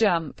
jump.